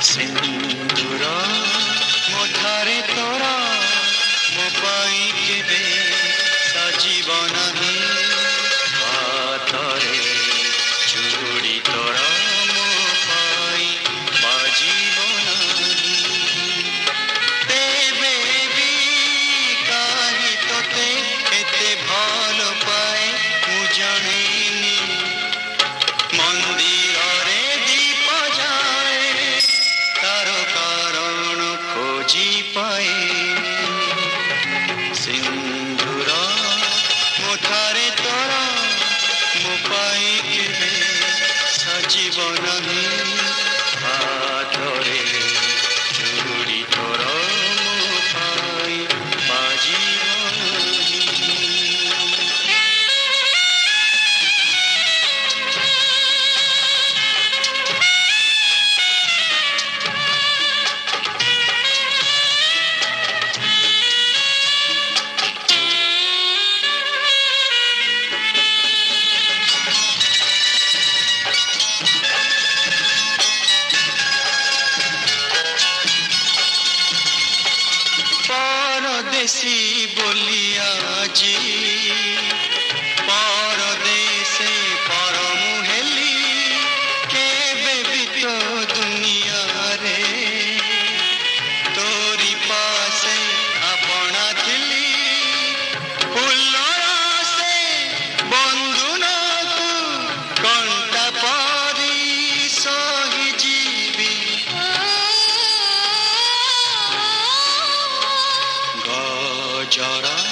Sing জননী মন্দিরে দীপ যায় তার কারণ খোঁজি পায়। সিন্ধুর মুঠারে তোর মো পাই কেবে সজীব নহে। ऐसी बोलिया जी Jara.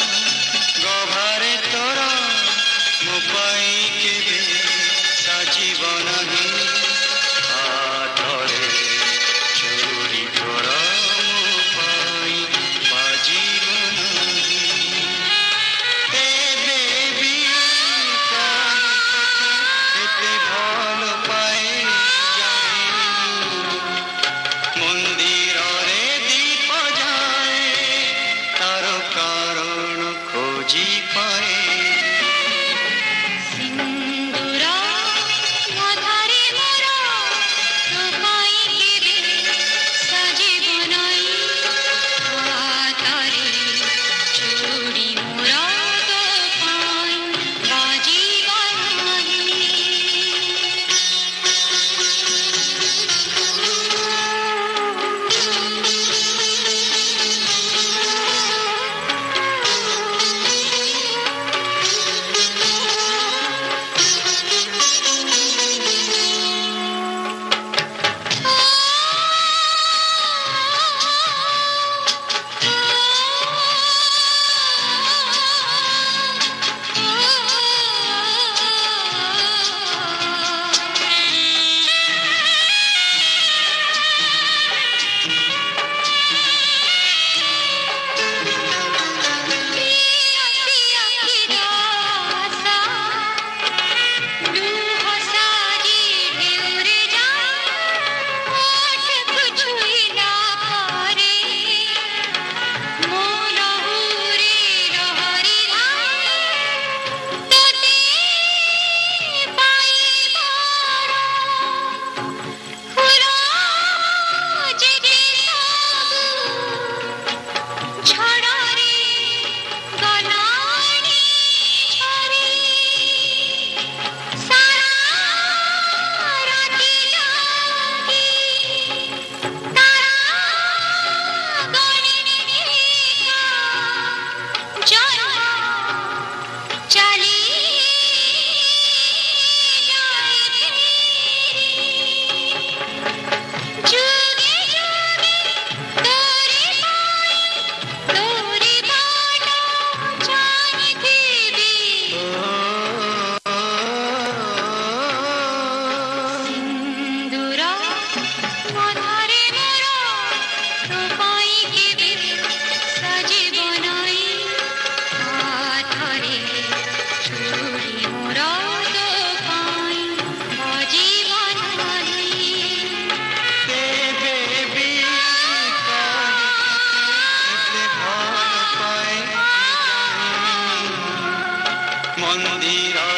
मंदिरा